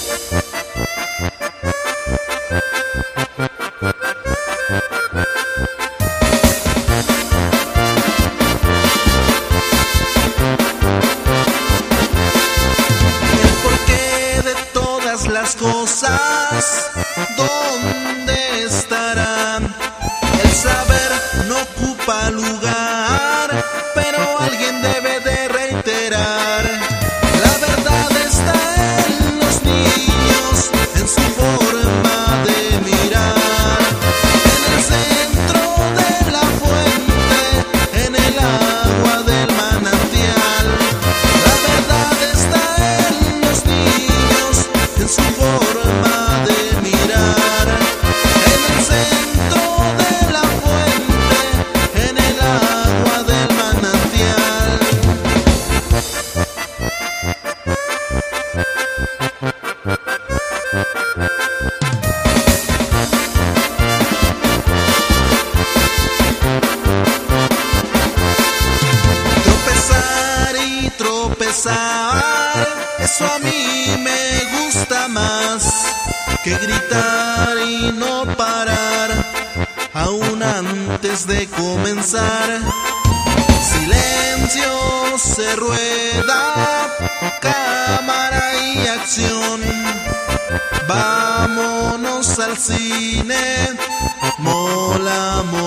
El porqué de todas las cosas, don a mí me gusta más que gritar y no parar, aún antes de comenzar. Silencio se rueda, cámara y acción. Vámonos al cine, mola, mola.